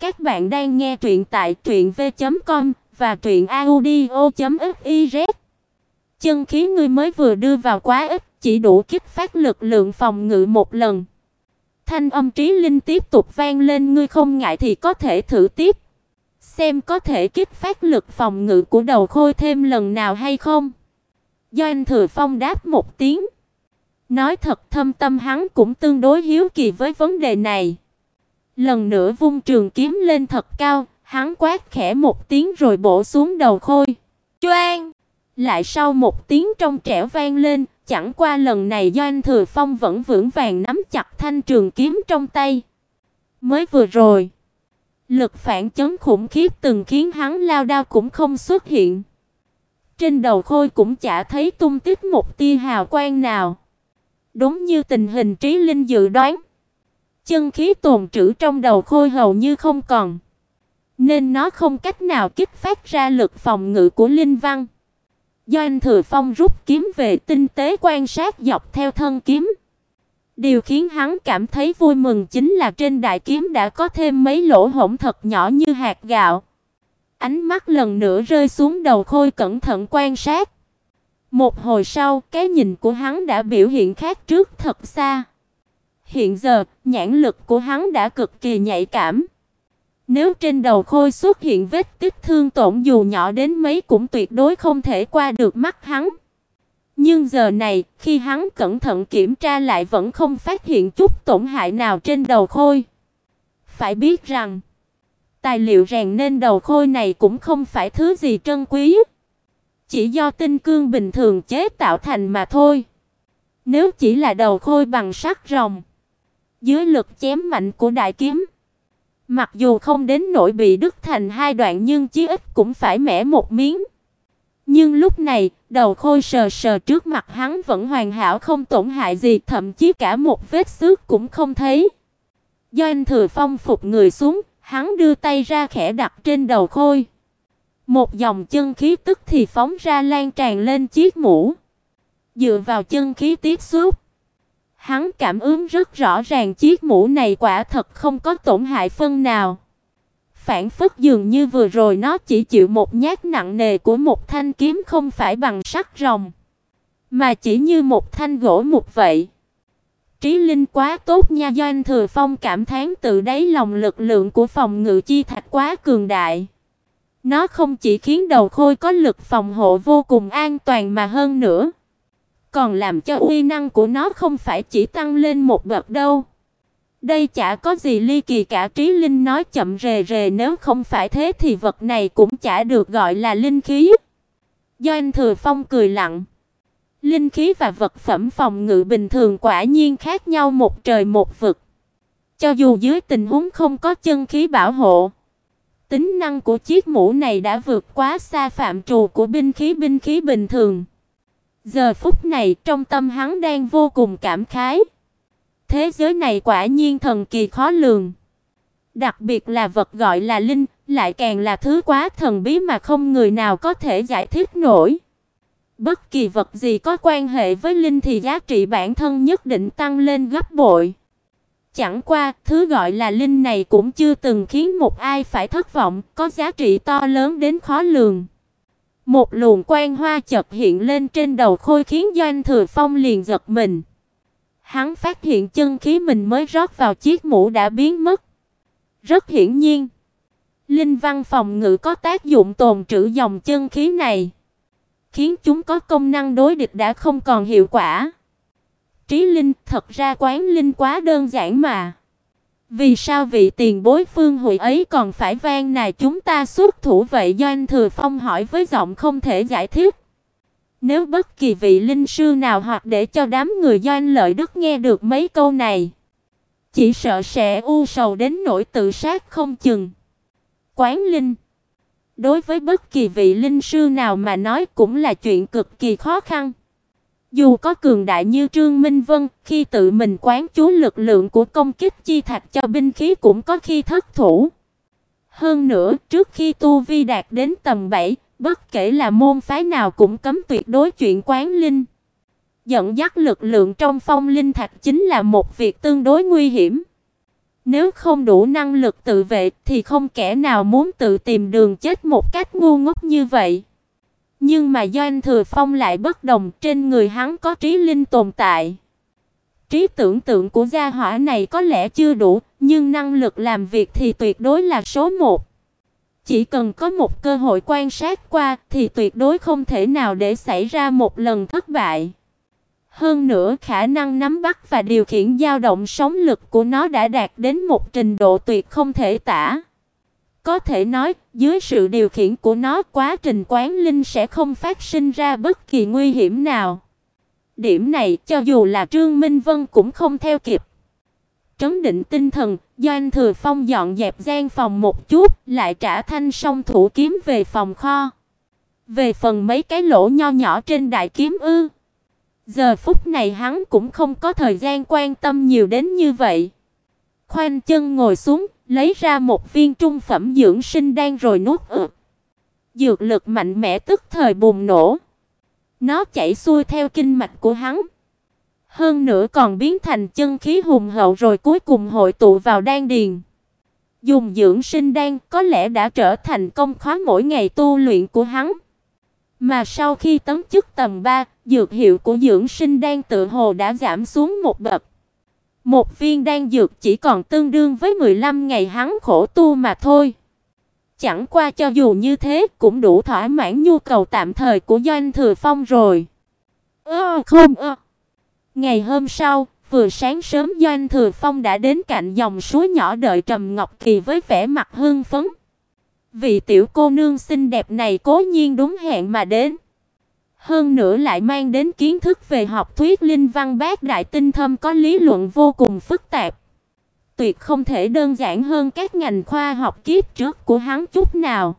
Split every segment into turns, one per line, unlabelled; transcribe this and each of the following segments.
Các bạn đang nghe truyện tại truyệnv.com và truyệnaudio.fiz. Chân khí ngươi mới vừa đưa vào quá ít, chỉ đủ kích phát lực lượng phòng ngự một lần. Thanh âm trí linh tiếp tục vang lên, ngươi không ngại thì có thể thử tiếp. Xem có thể kích phát lực phòng ngự của đầu khôi thêm lần nào hay không. Doanh Thừa Phong đáp một tiếng. Nói thật thâm tâm hắn cũng tương đối hiếu kỳ với vấn đề này. Lần nữa vung trường kiếm lên thật cao, hắn quát khẽ một tiếng rồi bổ xuống đầu khôi. Choang! Lại sau một tiếng trong trẻo vang lên, chẳng qua lần này Doanh Thừa Phong vẫn vững vàng nắm chặt thanh trường kiếm trong tay. Mới vừa rồi, lực phản chấn khủng khiếp từng khiến hắn lao đao cũng không xuất hiện. Trên đầu khôi cũng chả thấy tung tích một tia hào quang nào. Đúng như tình hình Trí Linh dự đoán, chân khí tồn trữ trong đầu khôi hầu như không còn, nên nó không cách nào kích phát ra lực phòng ngự của linh văn. Do anh Thừa Phong rút kiếm về tinh tế quan sát dọc theo thân kiếm. Điều khiến hắn cảm thấy vui mừng chính là trên đại kiếm đã có thêm mấy lỗ hổng thật nhỏ như hạt gạo. Ánh mắt lần nữa rơi xuống đầu khôi cẩn thận quan sát. Một hồi sau, cái nhìn của hắn đã biểu hiện khác trước thật xa. Hiện giờ, nhãn lực của hắn đã cực kỳ nhạy cảm. Nếu trên đầu khôi xuất hiện vết tích thương tổn dù nhỏ đến mấy cũng tuyệt đối không thể qua được mắt hắn. Nhưng giờ này, khi hắn cẩn thận kiểm tra lại vẫn không phát hiện chút tổn hại nào trên đầu khôi. Phải biết rằng, tài liệu rèn nên đầu khôi này cũng không phải thứ gì trân quý, chỉ do tinh cương bình thường chế tạo thành mà thôi. Nếu chỉ là đầu khôi bằng sắt rồng, dưới lực chém mạnh của đại kiếm, mặc dù không đến nỗi bị đứt thành hai đoạn nhưng chí ít cũng phải mẻ một miếng. Nhưng lúc này, đầu khôi sờ sờ trước mặt hắn vẫn hoàn hảo không tổn hại gì, thậm chí cả một vết xước cũng không thấy. Do anh Thừa Phong phục người xuống, hắn đưa tay ra khẽ đặt trên đầu khôi. Một dòng chân khí tức thì phóng ra lan tràn lên chiếc mũ. Dựa vào chân khí tiếp xúc, hắn cảm ứng rất rõ ràng chiếc mũ này quả thật không có tổn hại phân nào. Phản phất dường như vừa rồi nó chỉ chịu một nhát nặng nề của một thanh kiếm không phải bằng sắt rồng, mà chỉ như một thanh gỗ mục vậy. Trí linh quá tốt nha Doanh Thừa Phong cảm thán tự đáy lòng lực lượng của phòng ngự chi thạch quá cường đại. Nó không chỉ khiến đầu khôi có lực phòng hộ vô cùng an toàn mà hơn nữa, còn làm cho uy năng của nó không phải chỉ tăng lên một bậc đâu. Đây chả có gì ly kỳ cả Trí Linh nói chậm rề rề nếu không phải thế thì vật này cũng chả được gọi là linh khí. Do anh Thừa Phong cười lặng. Linh khí và vật phẩm phòng ngự bình thường quả nhiên khác nhau một trời một vực. Cho dù dưới tình huống không có chân khí bảo hộ, tính năng của chiếc mũ này đã vượt quá xa phạm trù của binh khí binh khí bình thường. Giờ phút này, trong tâm hắn đang vô cùng cảm khái. Thế giới này quả nhiên thần kỳ khó lường. Đặc biệt là vật gọi là linh, lại càng là thứ quá thần bí mà không người nào có thể giải thích nổi. Bất kỳ vật gì có quan hệ với linh thì giá trị bản thân nhất định tăng lên gấp bội. Chẳng qua, thứ gọi là linh này cũng chưa từng khiến một ai phải thất vọng, có giá trị to lớn đến khó lường. Một luồng quang hoa chợt hiện lên trên đầu Khôi khiến Doanh Thừa Phong liền giật mình. Hắn phát hiện chân khí mình mới rót vào chiếc mũ đã biến mất. Rất hiển nhiên, linh văn phòng ngự có tác dụng tồn trữ dòng chân khí này, khiến chúng có công năng đối địch đã không còn hiệu quả. Trí linh, thật ra quán linh quá đơn giản mà. Vì sao vị tiền bối phương hội ấy còn phải van nài chúng ta xuất thủ vậy Doanh Thừa Phong hỏi với giọng không thể giải thích. Nếu bất kỳ vị linh sư nào hoặc để cho đám người Doanh Lợi Đức nghe được mấy câu này, chỉ sợ sẽ u sầu đến nỗi tự sát không chừng. Quán linh Đối với bất kỳ vị linh sư nào mà nói cũng là chuyện cực kỳ khó khăn. Dù có cường đại như Trương Minh Vân, khi tự mình quán chú lực lượng của công kích chi thạch cho binh khí cũng có khi thất thủ. Hơn nữa, trước khi tu vi đạt đến tầm 7, bất kể là môn phái nào cũng cấm tuyệt đối chuyện quán linh. Dẫn dắt lực lượng trong phong linh thạch chính là một việc tương đối nguy hiểm. Nếu không đủ năng lực tự vệ thì không kẻ nào muốn tự tìm đường chết một cách ngu ngốc như vậy. Nhưng mà Doanh Thừa Phong lại bất đồng, trên người hắn có trí linh tồn tại. Trí tưởng tượng của gia hỏa này có lẽ chưa đủ, nhưng năng lực làm việc thì tuyệt đối là số một. Chỉ cần có một cơ hội quan sát qua thì tuyệt đối không thể nào để xảy ra một lần thất bại. Hơn nữa khả năng nắm bắt và điều khiển dao động sóng lực của nó đã đạt đến một trình độ tuyệt không thể tả. Có thể nói, dưới sự điều khiển của nó, quá trình quán linh sẽ không phát sinh ra bất kỳ nguy hiểm nào. Điểm này cho dù là Trương Minh Vân cũng không theo kịp. Trấn định tinh thần, Doanh Thừa Phong dọn dẹp gian phòng một chút, lại trả thanh song thủ kiếm về phòng kho. Về phần mấy cái lỗ nho nhỏ trên đại kiếm ư? Giờ phút này hắn cũng không có thời gian quan tâm nhiều đến như vậy. Khoanh chân ngồi xuống, lấy ra một viên trung phẩm dưỡng sinh đan rồi nuốt ực. Dược lực mạnh mẽ tức thời bùng nổ. Nó chảy xuôi theo kinh mạch của hắn. Hơn nữa còn biến thành chân khí hùng hậu rồi cuối cùng hội tụ vào đan điền. Dùng dưỡng sinh đan có lẽ đã trở thành công khóa mỗi ngày tu luyện của hắn. Mà sau khi tấn chức tầng 3, dược hiệu của dưỡng sinh đan tự hồ đã giảm xuống một bậc. Một viên đan dược chỉ còn tương đương với 15 ngày hắn khổ tu mà thôi. Chẳng qua cho dù như thế cũng đủ thỏa mãn nhu cầu tạm thời của Doanh Thừa Phong rồi. Ơ không ơ. Ngày hôm sau, vừa sáng sớm Doanh Thừa Phong đã đến cạnh dòng suối nhỏ đợi Trầm Ngọc Kỳ với vẻ mặt hưng phấn. Vị tiểu cô nương xinh đẹp này cố nhiên đúng hẹn mà đến. Hơn nữa lại mang đến kiến thức về học thuyết linh văn bát đại tinh thâm có lý luận vô cùng phức tạp. Tuyệt không thể đơn giản hơn các ngành khoa học kiếp trước của hắn chút nào.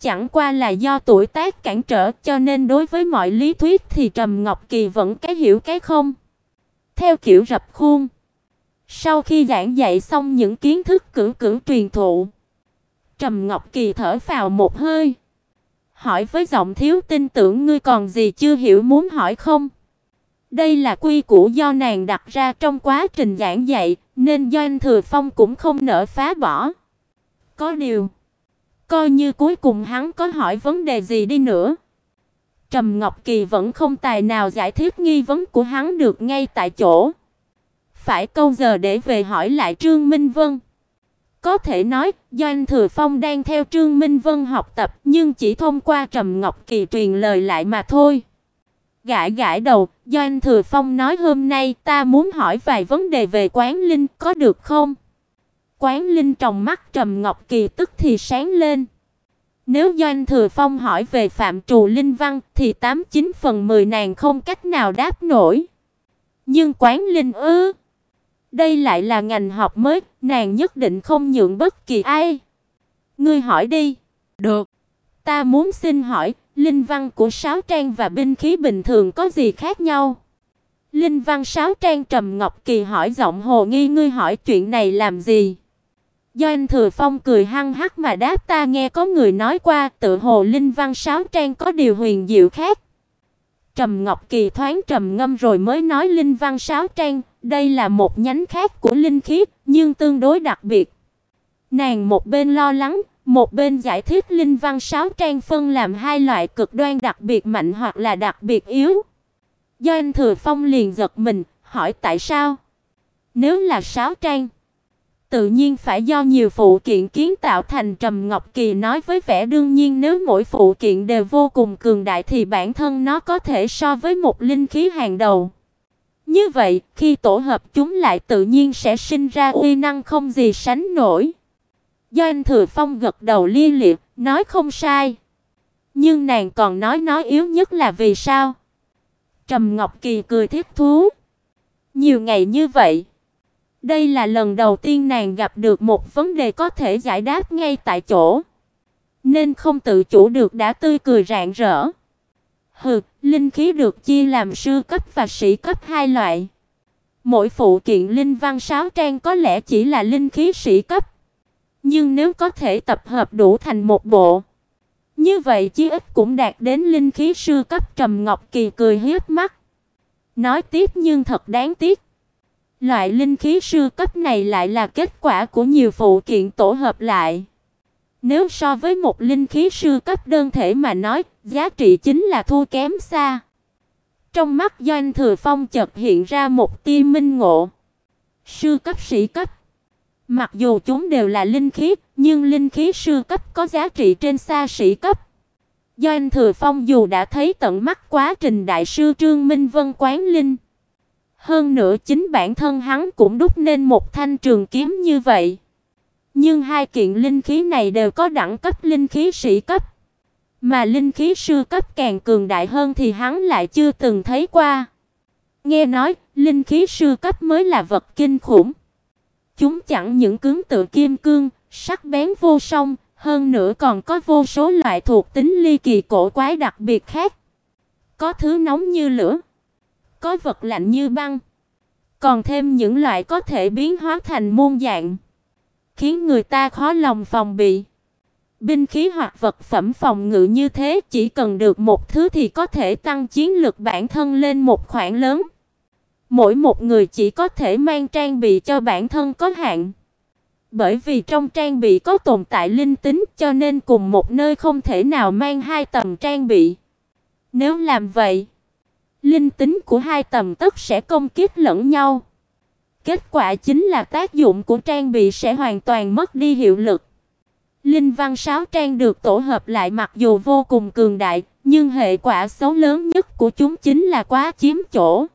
Chẳng qua là do tuổi tác cản trở cho nên đối với mọi lý thuyết thì Trầm Ngọc Kỳ vẫn cái hiểu cái không. Theo kiểu rập khuôn. Sau khi giảng dạy xong những kiến thức cử cử truyền thụ, Trầm Ngọc Kỳ thở phào một hơi, hỏi với giọng thiếu tin tưởng ngươi còn gì chưa hiểu muốn hỏi không? Đây là quy củ do nàng đặt ra trong quá trình giảng dạy, nên Doanh Thừa Phong cũng không nỡ phá bỏ. Có điều, coi như cuối cùng hắn có hỏi vấn đề gì đi nữa, Trầm Ngọc Kỳ vẫn không tài nào giải thích nghi vấn của hắn được ngay tại chỗ. Phải câu giờ để về hỏi lại Trương Minh Vân. Có thể nói, Doanh Thừa Phong đang theo Trương Minh Vân học tập, nhưng chỉ thông qua Trầm Ngọc Kỳ truyền lời lại mà thôi. Gãi gãi đầu, Doanh Thừa Phong nói hôm nay ta muốn hỏi vài vấn đề về Quán Linh, có được không? Quán Linh trong mắt Trầm Ngọc Kỳ tức thì sáng lên. Nếu Doanh Thừa Phong hỏi về phạm trù linh văn thì 89 phần 10 nàng không cách nào đáp nổi. Nhưng Quán Linh ư? Đây lại là ngành học mới, nàng nhất định không nhượng bất kỳ ai. Ngươi hỏi đi.
Được.
Ta muốn xin hỏi, linh văn của sáo trang và binh khí bình thường có gì khác nhau? Linh văn sáo trang trầm ngọc kỳ hỏi giọng hồ nghi ngươi hỏi chuyện này làm gì? Doanh Thừa Phong cười hăng hắc mà đáp ta nghe có người nói qua, tự hồ linh văn sáo trang có điều huyền diệu khác. Trầm Ngọc Kỳ thoáng trầm ngâm rồi mới nói linh văn sáo trang, đây là một nhánh khác của linh khí, nhưng tương đối đặc biệt. Nàng một bên lo lắng, một bên giải thích linh văn sáu trang phân làm hai loại cực đoan đặc biệt mạnh hoặc là đặc biệt yếu. do anh Thừa Phong liền giật mình, hỏi tại sao? Nếu là sáu trang, tự nhiên phải do nhiều phụ kiện kiến tạo thành Trầm Ngọc Kỳ nói với vẻ đương nhiên nếu mỗi phụ kiện đều vô cùng cường đại thì bản thân nó có thể so với một linh khí hàng đầu. Như vậy, khi tổ hợp chúng lại tự nhiên sẽ sinh ra uy năng không gì sánh nổi. Do anh Thừa Phong gật đầu li liệt, nói không sai. Nhưng nàng còn nói nói yếu nhất là vì sao? Trầm Ngọc Kỳ cười thiết thú. Nhiều ngày như vậy, đây là lần đầu tiên nàng gặp được một vấn đề có thể giải đáp ngay tại chỗ, nên không tự chủ được đã tươi cười rạng rỡ. Hừ, linh khí được chia làm sư cấp và sĩ cấp hai loại. Mỗi phụ kiện linh văn sáu trang có lẽ chỉ là linh khí sĩ cấp, nhưng nếu có thể tập hợp đủ thành một bộ, như vậy chí ít cũng đạt đến linh khí sư cấp Trầm Ngọc Kỳ cười hiếp mắt. Nói tiếp nhưng thật đáng tiếc. Loại linh khí sư cấp này lại là kết quả của nhiều phụ kiện tổ hợp lại. Nếu so với một linh khí sư cấp đơn thể mà nói, giá trị chính là thua kém xa. Trong mắt Doanh Thừa Phong chợt hiện ra một tia minh ngộ. Sư cấp sĩ cấp, mặc dù chúng đều là linh khí, nhưng linh khí sư cấp có giá trị trên xa sĩ cấp. Doanh Thừa Phong dù đã thấy tận mắt quá trình đại sư Trương Minh Vân quán linh, hơn nữa chính bản thân hắn cũng đúc nên một thanh trường kiếm như vậy. Nhưng hai kiện linh khí này đều có đẳng cấp linh khí sĩ cấp, mà linh khí sư cấp càng cường đại hơn thì hắn lại chưa từng thấy qua. Nghe nói, linh khí sư cấp mới là vật kinh khủng. Chúng chẳng những cứng tự kim cương, sắc bén vô song, hơn nữa còn có vô số loại thuộc tính ly kỳ cổ quái đặc biệt khác. Có thứ nóng như lửa, có vật lạnh như băng, còn thêm những loại có thể biến hóa thành muôn dạng, khiến người ta khó lòng phòng bị. Binh khí hoặc vật phẩm phòng ngự như thế chỉ cần được một thứ thì có thể tăng chiến lực bản thân lên một khoảng lớn. Mỗi một người chỉ có thể mang trang bị cho bản thân có hạn. Bởi vì trong trang bị có tồn tại linh tính cho nên cùng một nơi không thể nào mang hai tầm trang bị. Nếu làm vậy, linh tính của hai tầm tất sẽ công kích lẫn nhau. Kết quả chính là tác dụng của trang bị sẽ hoàn toàn mất đi hiệu lực. Linh văn sáu trang được tổ hợp lại mặc dù vô cùng cường đại, nhưng hệ quả xấu lớn nhất của chúng chính là quá chiếm chỗ.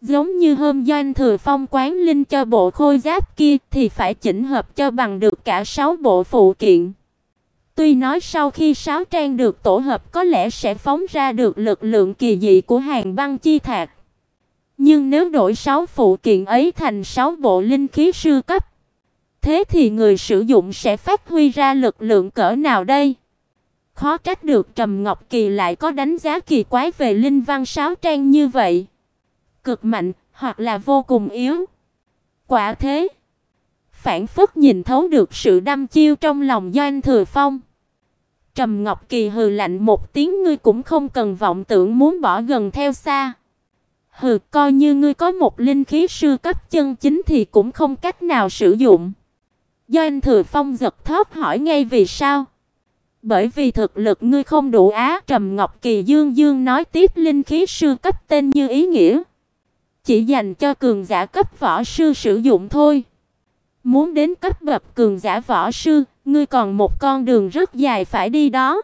Giống như hôm Doanh Thừa Phong quán linh cho bộ khôi giáp kia thì phải chỉnh hợp cho bằng được cả 6 bộ phụ kiện. Tuy nói sau khi sáu trang được tổ hợp có lẽ sẽ phóng ra được lực lượng kỳ dị của hàng băng chi thạch. Nhưng nếu đổi 6 phụ kiện ấy thành 6 bộ linh khí sư cấp, thế thì người sử dụng sẽ phát huy ra lực lượng cỡ nào đây? Khó trách được Trầm Ngọc Kỳ lại có đánh giá kỳ quái về linh văn sáu trang như vậy cực mạnh hoặc là vô cùng yếu. Quả thế, phản phất nhìn thấu được sự đăm chiêu trong lòng Doanh Thừa Phong. Trầm Ngọc Kỳ hừ lạnh một tiếng ngươi cũng không cần vọng tưởng muốn bỏ gần theo xa. Hừ, coi như ngươi có một linh khí sư cấp chân chính thì cũng không cách nào sử dụng. Doanh Thừa Phong giật thóp hỏi ngay vì sao? Bởi vì thực lực ngươi không đủ á, Trầm Ngọc Kỳ Dương Dương nói tiếp linh khí sư cấp tên như ý nghĩa chỉ dành cho cường giả cấp võ sư sử dụng thôi. Muốn đến cấp bậc cường giả võ sư, ngươi còn một con đường rất dài phải đi đó.